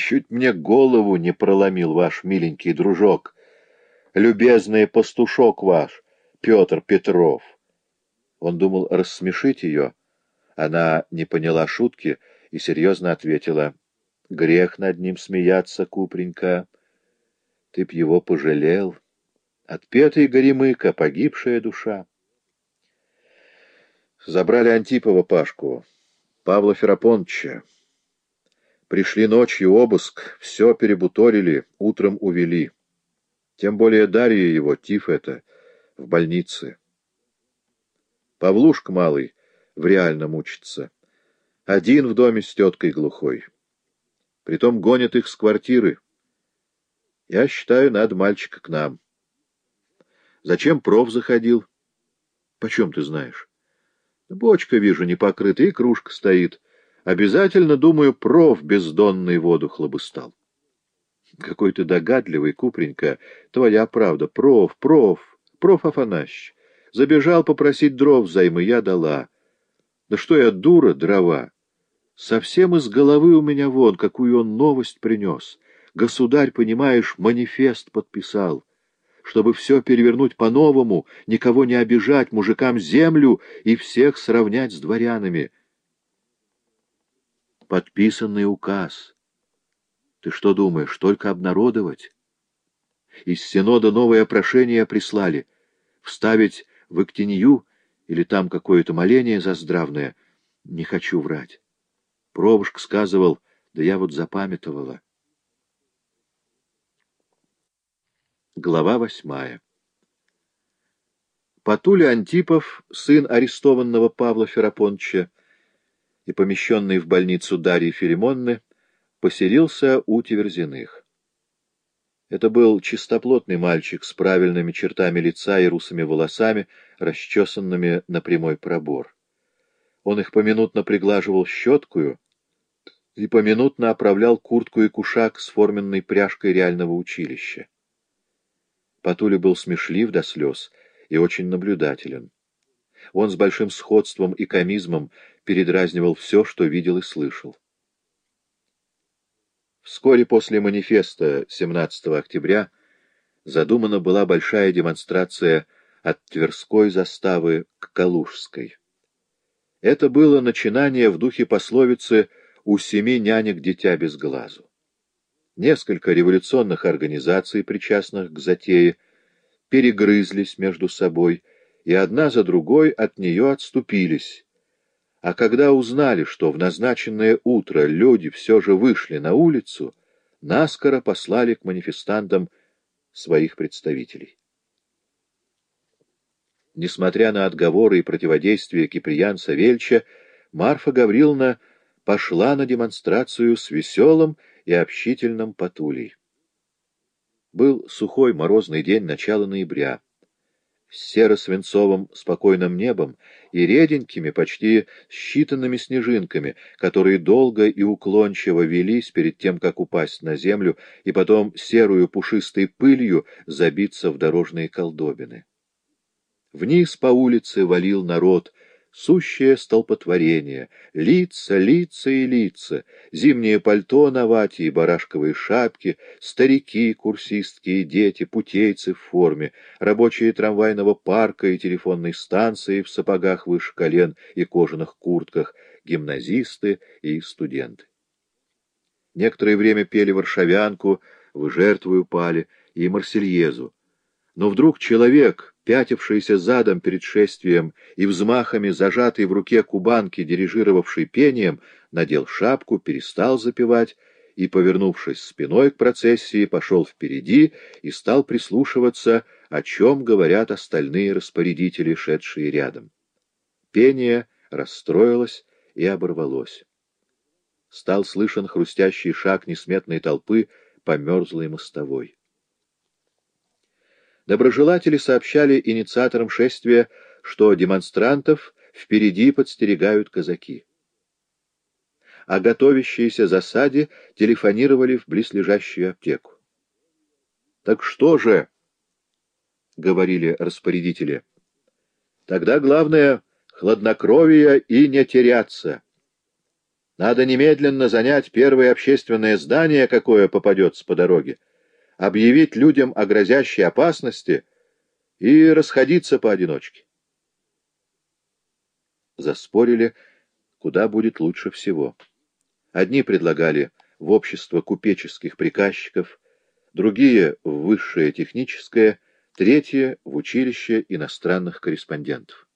Чуть мне голову не проломил ваш миленький дружок, любезный пастушок ваш, Петр Петров. Он думал рассмешить ее. Она не поняла шутки и серьезно ответила. Грех над ним смеяться, Купренька. Ты б его пожалел. Отпетый горемыка, погибшая душа. Забрали Антипова Пашку, Павла Ферапонтча. Пришли ночью обыск, все перебуторили, утром увели. Тем более Дарья его, тиф это, в больнице. Павлушка малый в реальном учится. Один в доме с теткой глухой. Притом гонят их с квартиры. Я считаю, надо мальчика к нам. Зачем проф заходил? Почем ты знаешь? Бочка, вижу, не покрыта, и кружка стоит. Обязательно, думаю, проф бездонный воду хлобыстал. Какой ты догадливый, Купренька. Твоя правда. Проф, проф, проф Афанасьевич. Забежал попросить дров взаймы, я дала. Да что я, дура, дрова. Совсем из головы у меня вон, какую он новость принес. Государь, понимаешь, манифест подписал чтобы все перевернуть по-новому, никого не обижать, мужикам землю и всех сравнять с дворянами. Подписанный указ. Ты что думаешь, только обнародовать? Из Синода новое прошение прислали. Вставить в Иктинью или там какое-то моление заздравное? Не хочу врать. Пробушка сказывал, да я вот запамятовала. Глава восьмая Патуля Антипов, сын арестованного Павла Ферапонтча и помещенный в больницу Дарьи Филимонны, поселился у Тиверзиных. Это был чистоплотный мальчик с правильными чертами лица и русыми волосами, расчесанными на прямой пробор. Он их поминутно приглаживал щеткую и поминутно оправлял куртку и кушак с форменной пряжкой реального училища. Патуля был смешлив до слез и очень наблюдателен. Он с большим сходством и комизмом передразнивал все, что видел и слышал. Вскоре после манифеста 17 октября задумана была большая демонстрация от Тверской заставы к Калужской. Это было начинание в духе пословицы «У семи нянек дитя без глазу». Несколько революционных организаций, причастных к затее, перегрызлись между собой, и одна за другой от нее отступились. А когда узнали, что в назначенное утро люди все же вышли на улицу, наскоро послали к манифестантам своих представителей. Несмотря на отговоры и противодействие Киприян Савельча, Марфа Гавриловна пошла на демонстрацию с веселым и общительным Патулей. Был сухой морозный день начала ноября. С серо-свинцовым спокойным небом и реденькими, почти считанными снежинками, которые долго и уклончиво велись перед тем, как упасть на землю, и потом серую пушистой пылью забиться в дорожные колдобины. Вниз по улице валил народ — сущее столпотворение, лица, лица и лица, зимнее пальто на вате и барашковые шапки, старики, курсистки и дети, путейцы в форме, рабочие трамвайного парка и телефонной станции в сапогах выше колен и кожаных куртках, гимназисты и студенты. Некоторое время пели варшавянку, «Вы жертвую пали» и «Марсельезу». Но вдруг человек, пятившийся задом перед шествием и взмахами зажатой в руке кубанки, дирижировавший пением, надел шапку, перестал запевать и, повернувшись спиной к процессии, пошел впереди и стал прислушиваться, о чем говорят остальные распорядители, шедшие рядом. Пение расстроилось и оборвалось. Стал слышен хрустящий шаг несметной толпы по мерзлой мостовой. Доброжелатели сообщали инициаторам шествия, что демонстрантов впереди подстерегают казаки. О готовящейся засаде телефонировали в близлежащую аптеку. «Так что же?» — говорили распорядители. «Тогда главное — хладнокровие и не теряться. Надо немедленно занять первое общественное здание, какое попадется по дороге, объявить людям о грозящей опасности и расходиться поодиночке. Заспорили, куда будет лучше всего. Одни предлагали в общество купеческих приказчиков, другие — в высшее техническое, третье — в училище иностранных корреспондентов.